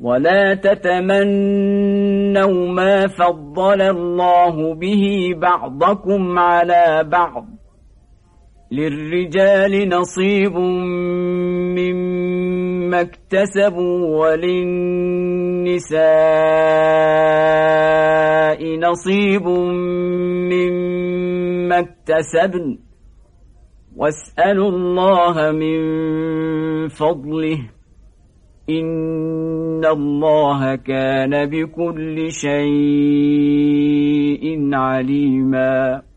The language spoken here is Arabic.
ولا تتمنوا ما فضل الله به بعضكم على بعض للرجال نصيب مما اكتسبوا وللنساء نصيب مما اكتسبن واسألوا الله من فضله إن الله كان بكل شيء عليماً